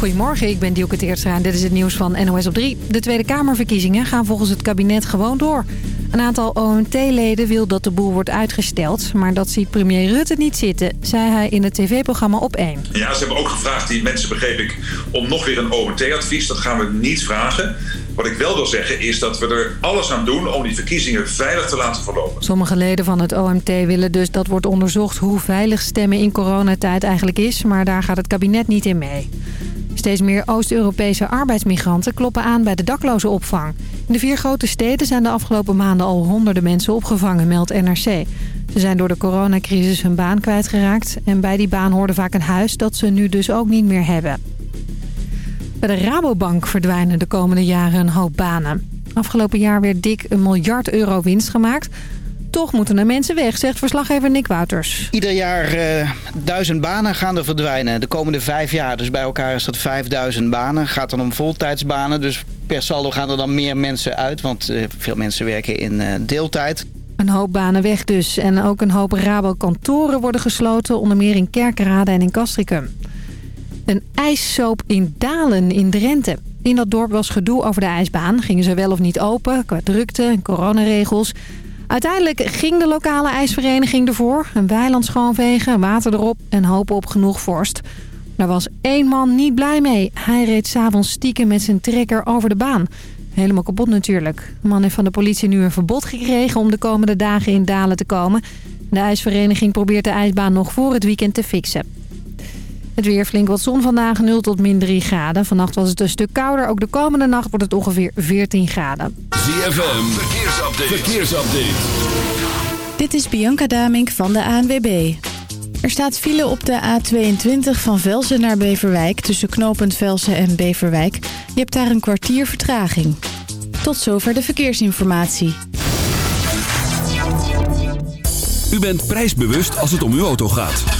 Goedemorgen, ik ben Dielke Teertstra en dit is het nieuws van NOS op 3. De Tweede Kamerverkiezingen gaan volgens het kabinet gewoon door. Een aantal OMT-leden wil dat de boel wordt uitgesteld... maar dat ziet premier Rutte niet zitten, zei hij in het tv-programma Op 1. Ja, ze hebben ook gevraagd, die mensen begreep ik, om nog weer een OMT-advies. Dat gaan we niet vragen. Wat ik wel wil zeggen is dat we er alles aan doen om die verkiezingen veilig te laten verlopen. Sommige leden van het OMT willen dus dat wordt onderzocht hoe veilig stemmen in coronatijd eigenlijk is... maar daar gaat het kabinet niet in mee. Steeds meer Oost-Europese arbeidsmigranten kloppen aan bij de daklozenopvang. In de vier grote steden zijn de afgelopen maanden al honderden mensen opgevangen, meldt NRC. Ze zijn door de coronacrisis hun baan kwijtgeraakt... en bij die baan hoorde vaak een huis dat ze nu dus ook niet meer hebben. Bij de Rabobank verdwijnen de komende jaren een hoop banen. Afgelopen jaar werd dik een miljard euro winst gemaakt... Toch moeten er mensen weg, zegt verslaggever Nick Wouters. Ieder jaar uh, duizend banen gaan er verdwijnen. De komende vijf jaar. Dus bij elkaar is dat 5000 banen. Gaat dan om voltijdsbanen. Dus per saldo gaan er dan meer mensen uit. Want uh, veel mensen werken in uh, deeltijd. Een hoop banen weg dus. En ook een hoop Rabo-kantoren worden gesloten. Onder meer in Kerkrade en in Castricum. Een ijssoop in Dalen in Drenthe. In dat dorp was gedoe over de ijsbaan. Gingen ze wel of niet open, qua drukte en coronaregels. Uiteindelijk ging de lokale ijsvereniging ervoor. Een weiland schoonvegen, water erop en hopen op genoeg vorst. Daar was één man niet blij mee. Hij reed s'avonds stiekem met zijn trekker over de baan. Helemaal kapot natuurlijk. De man heeft van de politie nu een verbod gekregen om de komende dagen in Dalen te komen. De ijsvereniging probeert de ijsbaan nog voor het weekend te fixen. Het weer flink wat zon vandaag, 0 tot min 3 graden. Vannacht was het een stuk kouder. Ook de komende nacht wordt het ongeveer 14 graden. ZFM, verkeersupdate. verkeersupdate. Dit is Bianca Damink van de ANWB. Er staat file op de A22 van Velsen naar Beverwijk... tussen knooppunt Velsen en Beverwijk. Je hebt daar een kwartier vertraging. Tot zover de verkeersinformatie. U bent prijsbewust als het om uw auto gaat.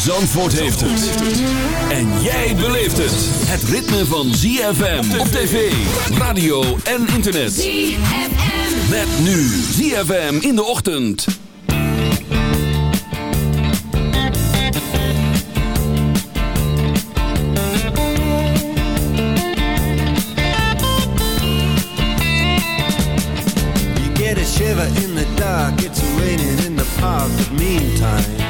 Zandvoort heeft het. En jij beleeft het. Het ritme van ZFM op tv, radio en internet. ZFM. Met nu ZFM in de ochtend. You get a shiver in the dark, it's raining in the park, but meantime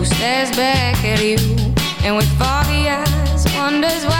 who stares back at you and with foggy eyes wonders why.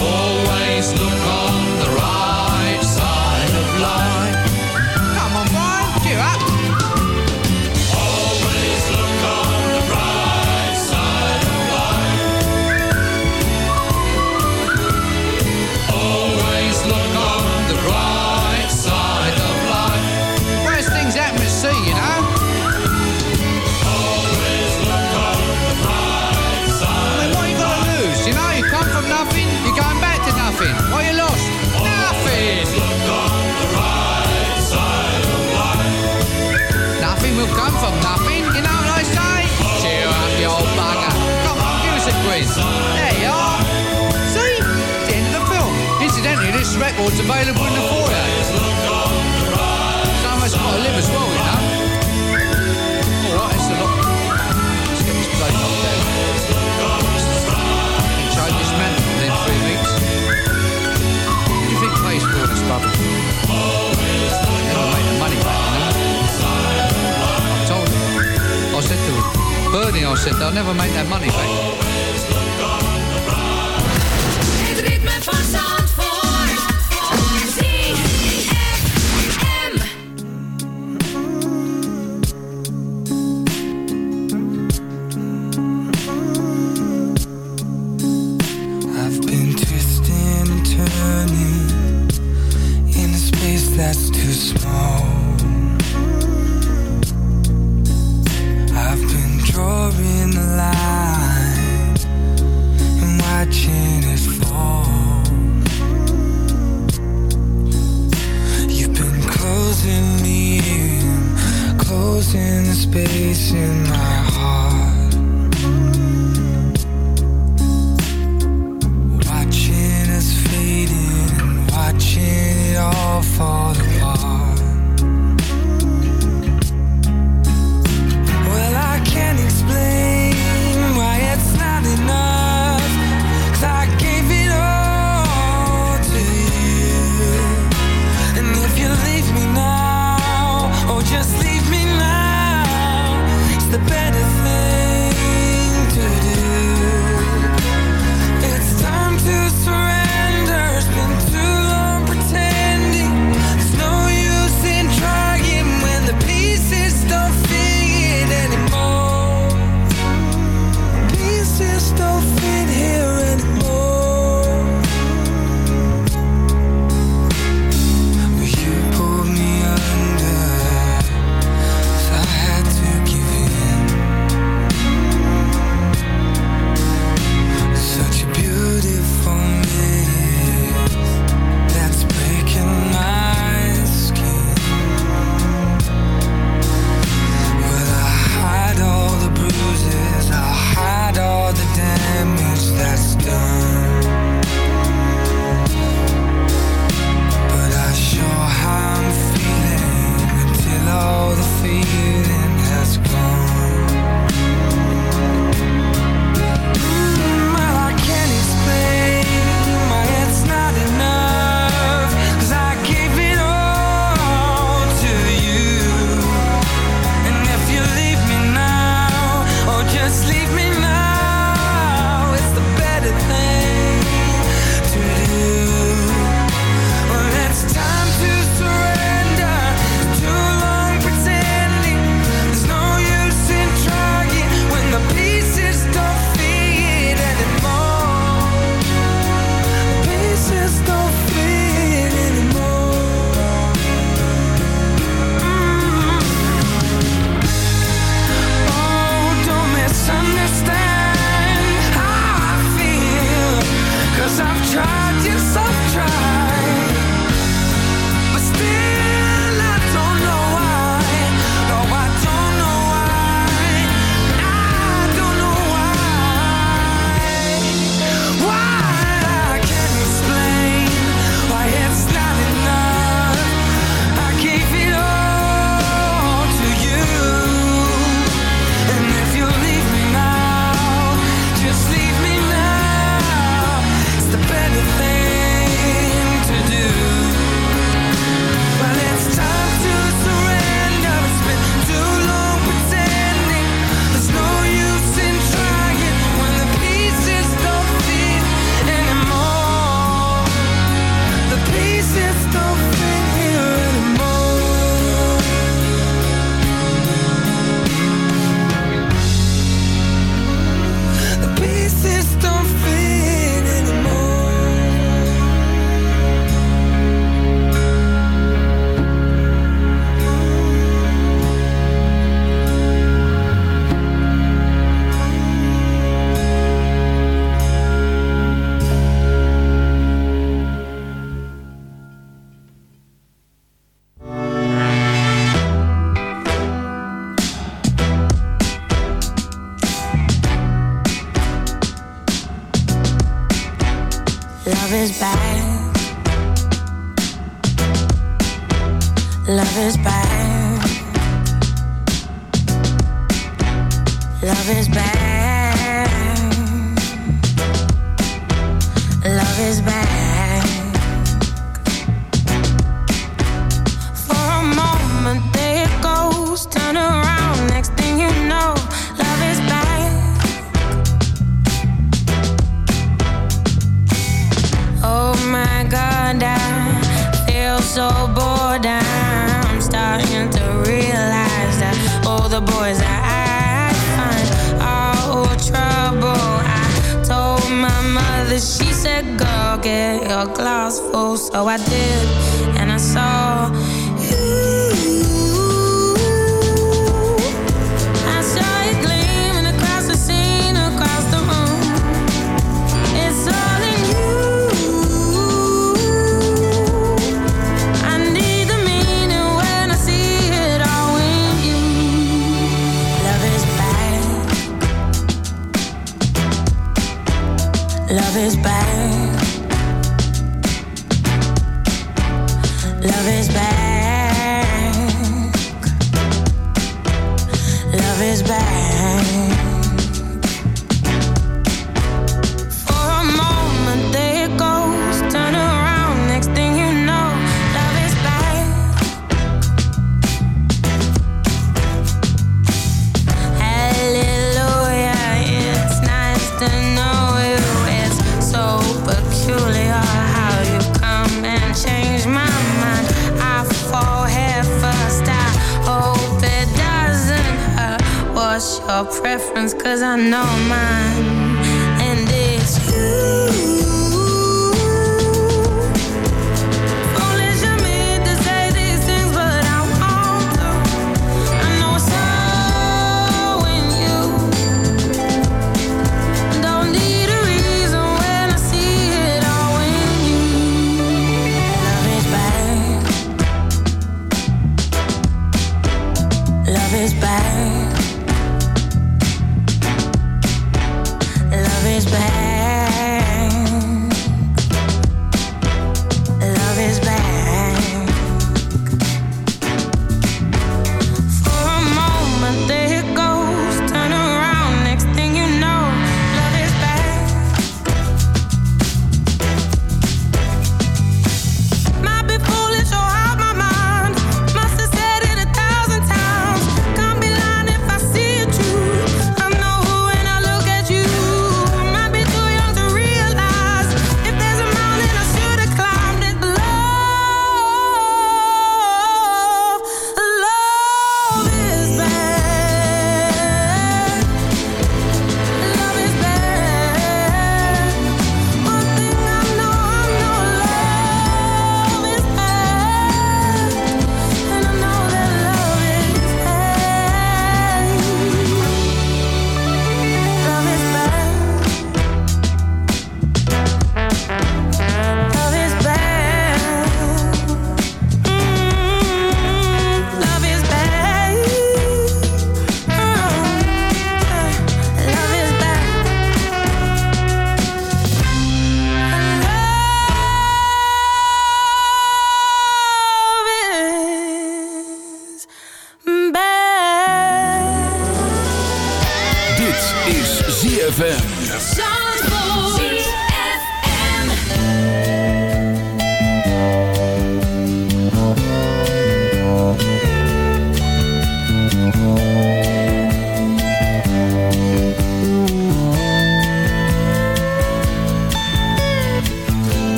Always look on quiz. There you are. See? It's the end of the film. Incidentally, this record's available in the foyer. So much got to live as well, you know. All right, it's a lot. Let's get this place down. And try this man within three weeks. What do you think pays for this rubbish? Never make the money back, you know. I told him. I said to him, Bernie, I said, they'll never make that money back.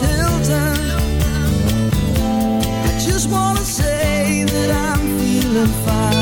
Hilton. I just wanna say that I'm feeling fine.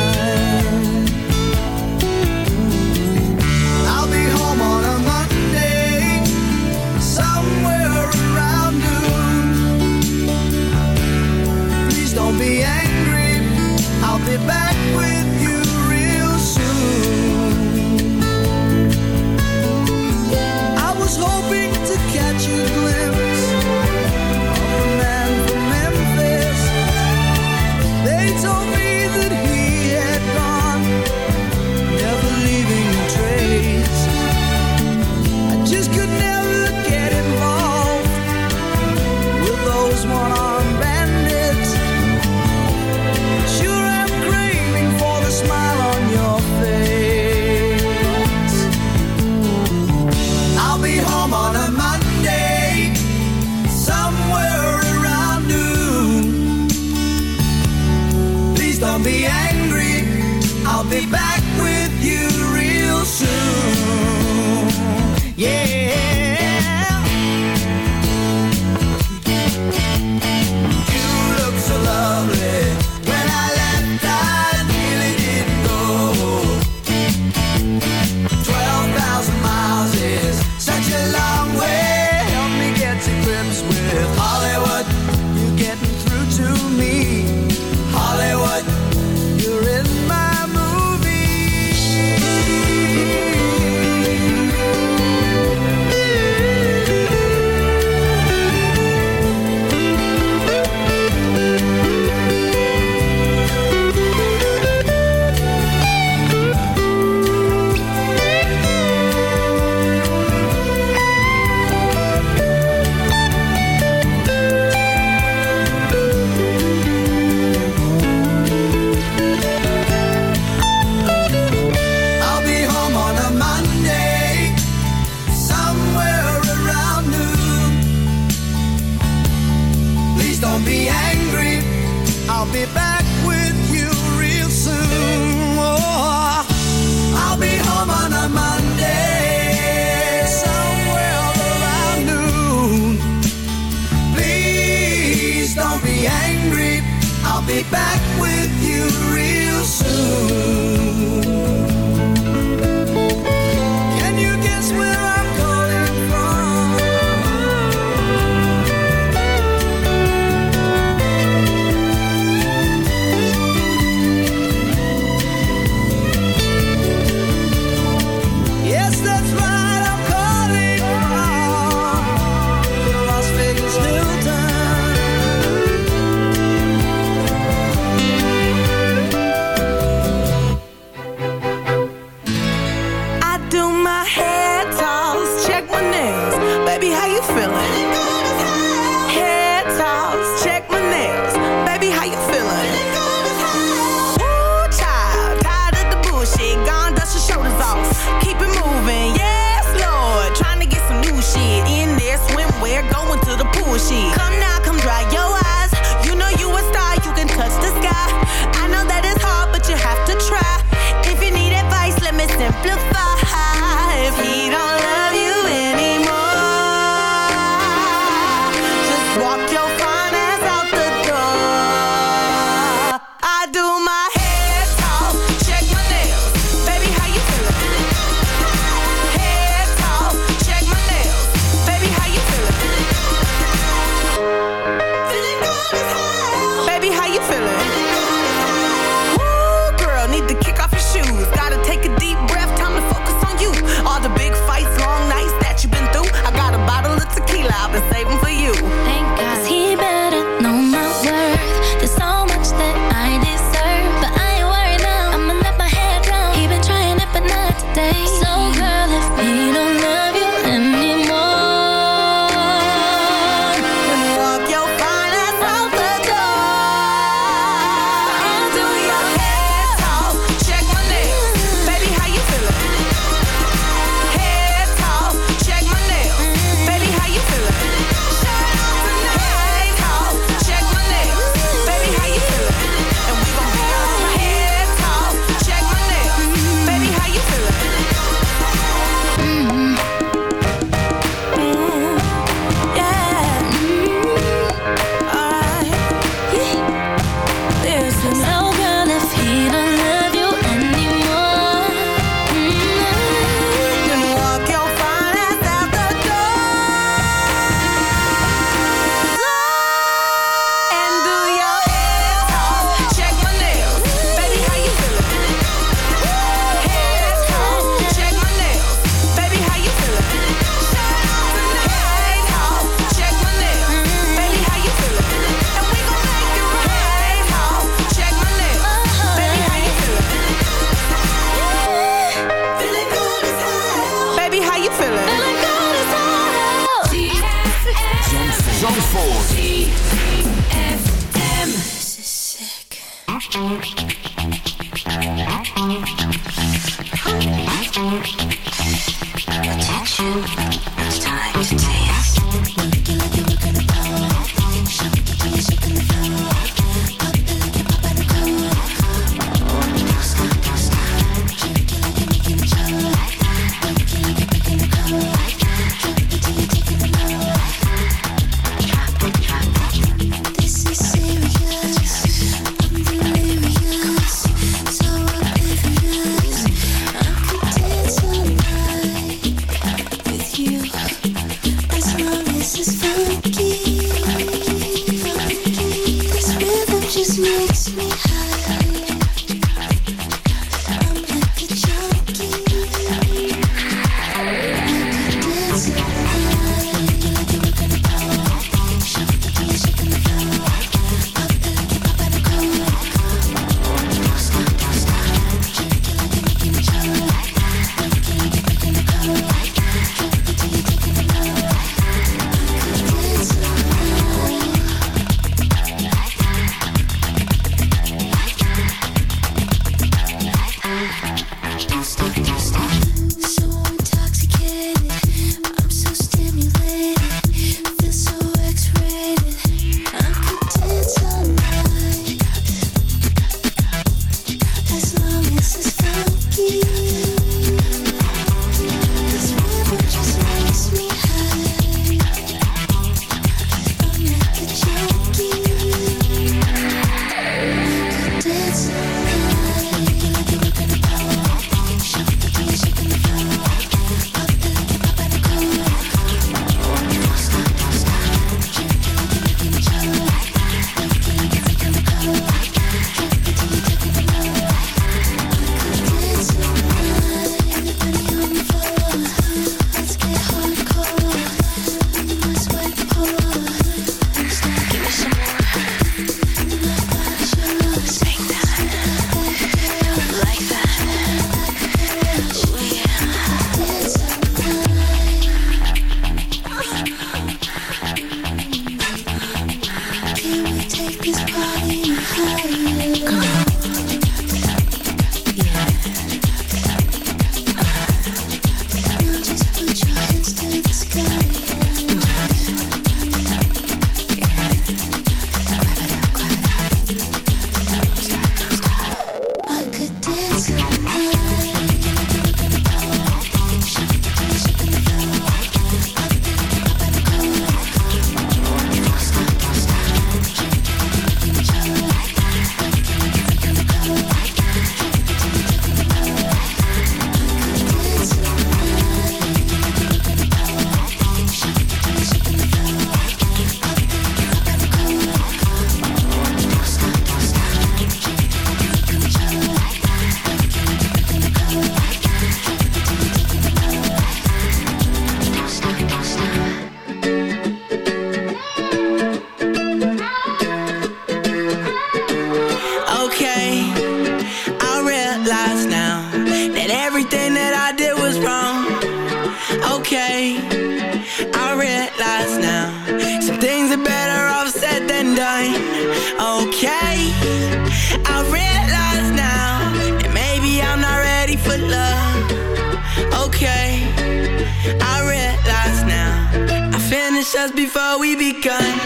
we begun.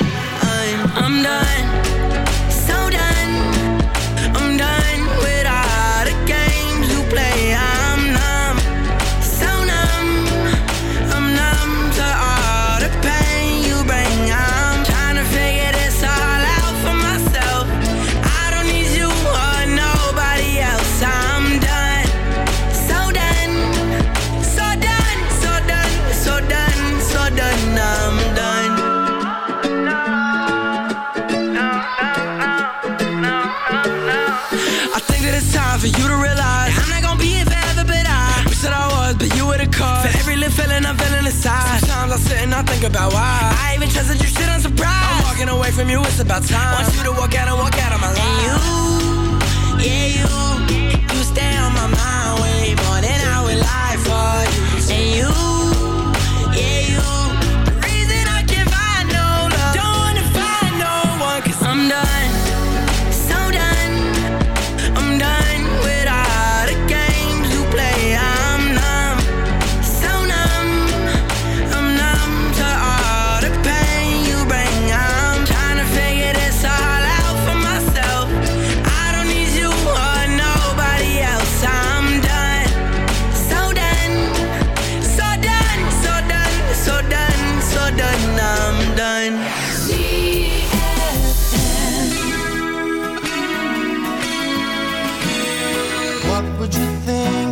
why I even trusted your shit on surprise I'm walking away from you, it's about time. Want you to walk out and walk out of my life. And you, yeah you.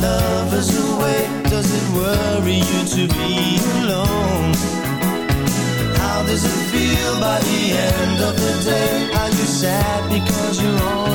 lovers away Does it worry you to be alone? How does it feel by the end of the day? Are you sad because you're on?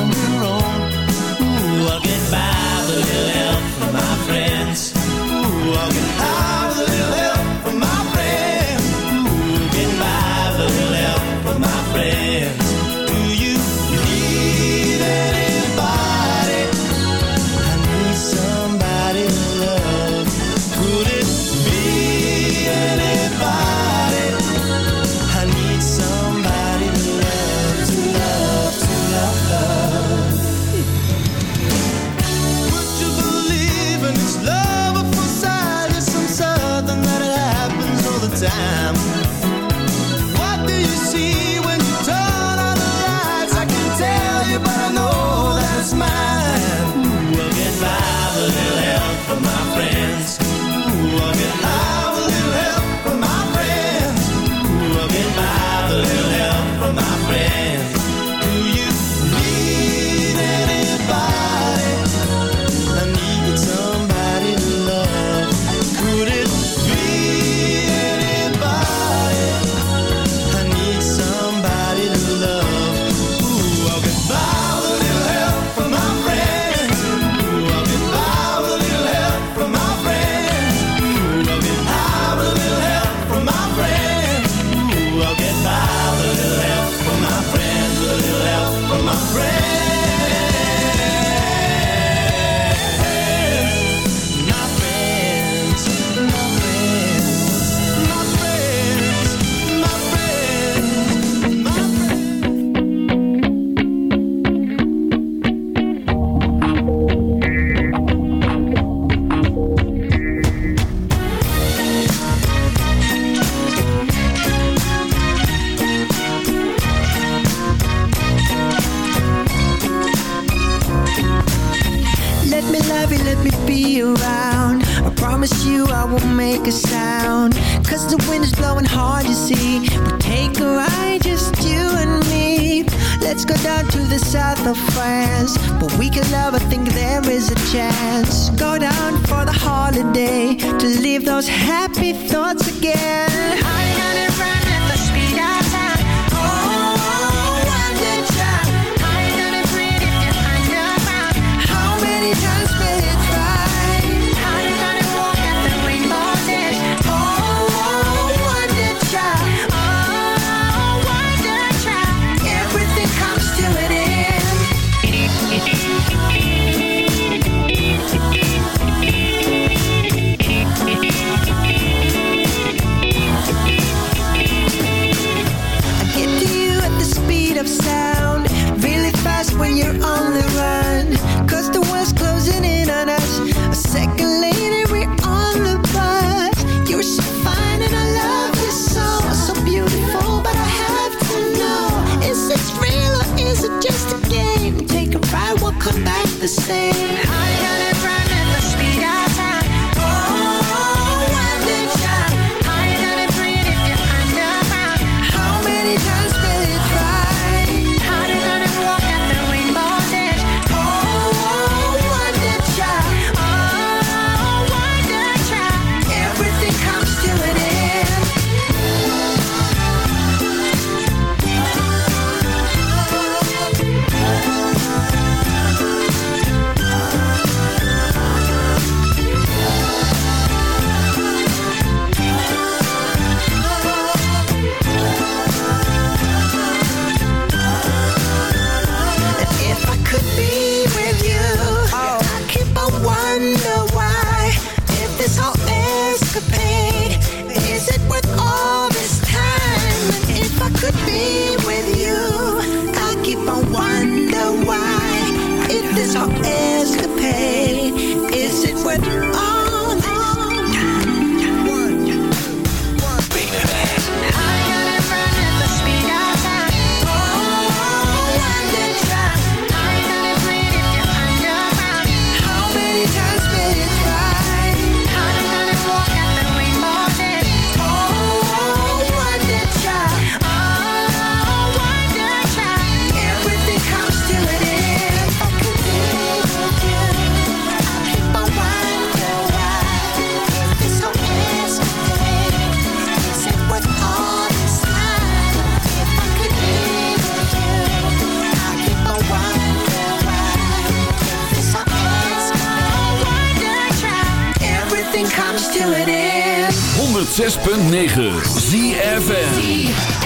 106.9 ZFN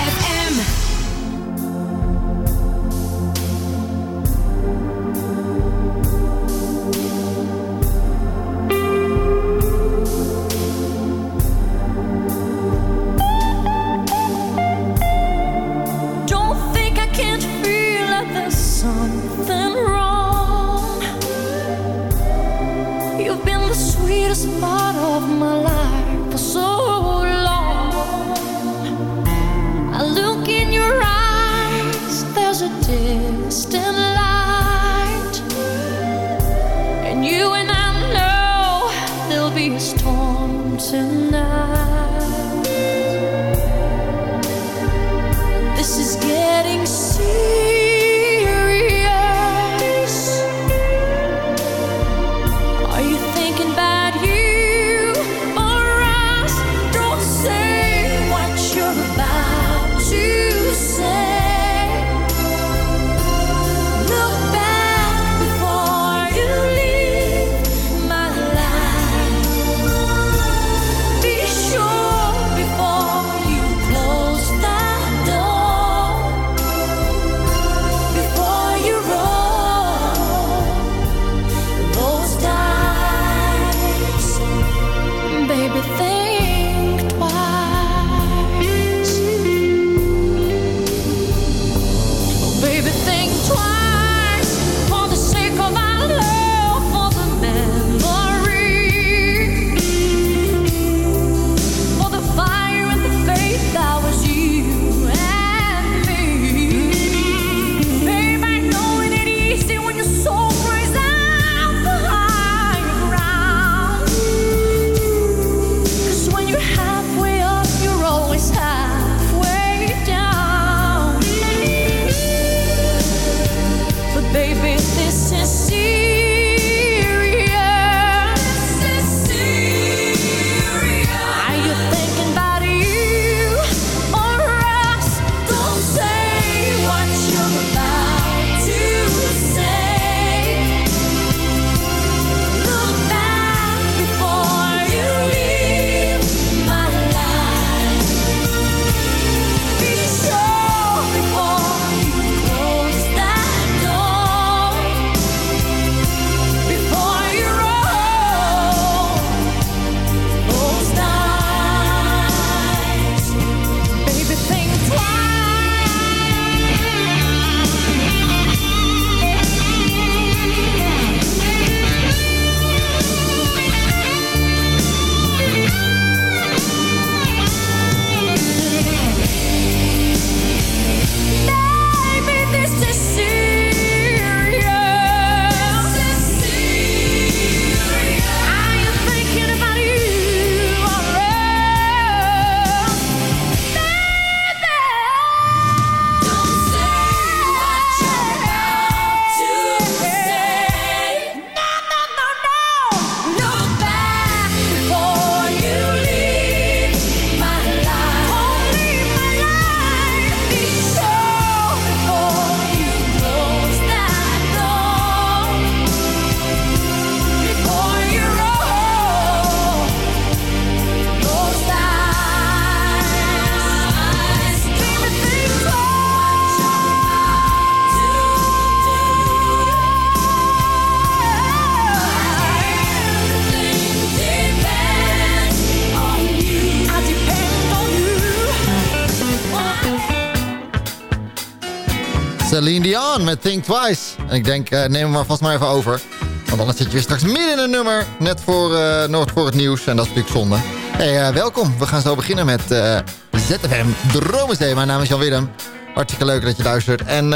Dion met Think Twice. En ik denk, eh, neem hem maar vast maar even over. Want anders zit je weer straks midden in een nummer. Net voor, eh Noord voor het nieuws. En dat is natuurlijk zonde. Hey, eh, welkom. We gaan zo beginnen met eh, ZFM Dromenzee. Mijn naam is Jan Willem. Hartstikke leuk dat je luistert. En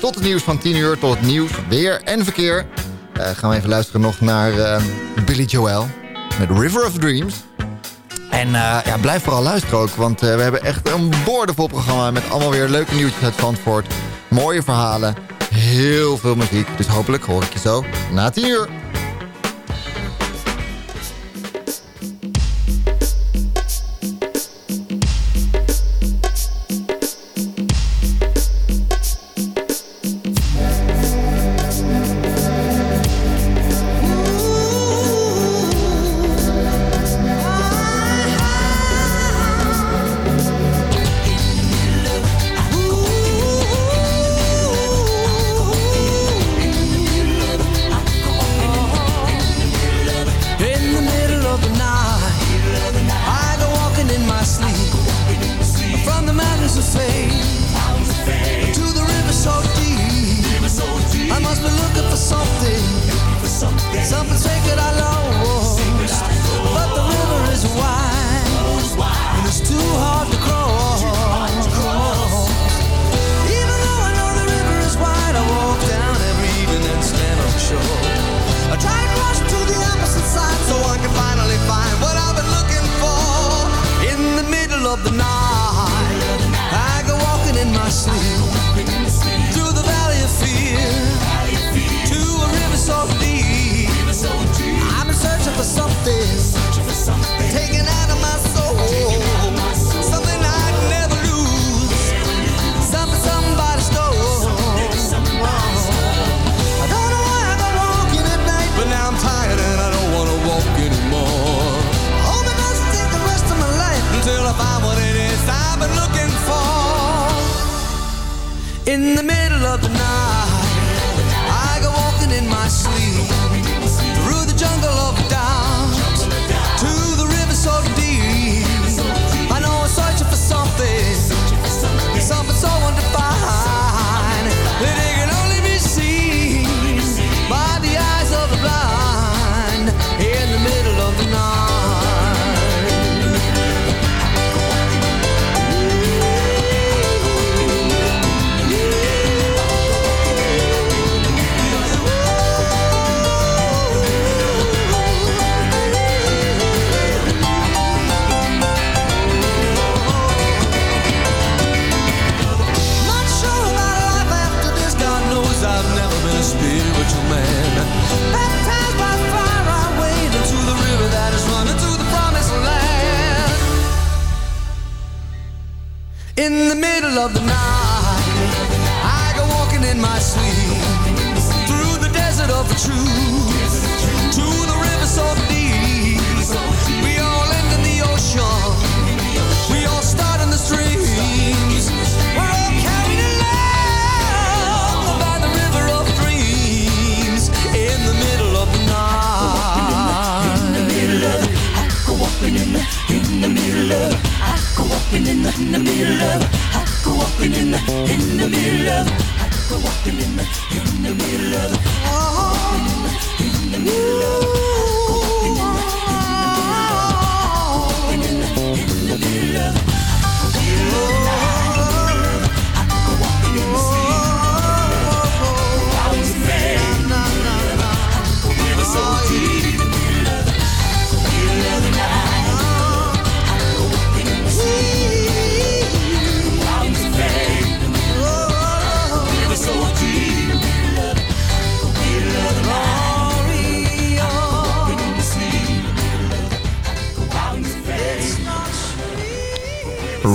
tot het nieuws van 10 uur, tot het nieuws, weer en verkeer... gaan we even luisteren nog naar Billy Joel met River of Dreams. En ja, blijf vooral luisteren ook, want we hebben echt een boordevol programma... met allemaal weer leuke nieuwtjes uit Zandvoort. Mooie verhalen, heel veel muziek. Dus hopelijk hoor ik je zo na 10 uur. Sleep. From the mountains of fame to the river so deep. I must be looking for something, something sacred I lost. I sleep. In the middle spiritual man. Baptized by fire, I wade into the river that is running to the promised land. In the middle of the night, I go walking in my sleep through the desert of the truth to the river so deep. In the middle of I go walking in the in the middle of I go walking in the in the middle of oh, in the middle of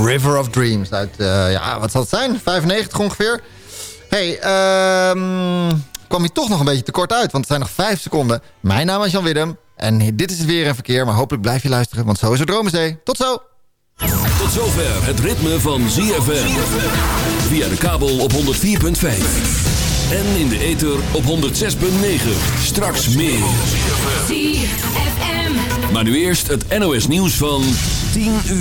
River of Dreams uit, eh, ja, wat zal het zijn? 95 ongeveer. hey, ehm kwam je toch nog een beetje tekort uit, want het zijn nog 5 seconden. Mijn naam is Jan Willem en dit is het weer en verkeer, maar hopelijk blijf je luisteren, want zo is het Dromenzee. Tot zo! Tot zover het ritme van ZFM. Via de kabel op 104.5. En in de ether op 106.9. Straks meer. Maar nu eerst het NOS nieuws van 10 uur.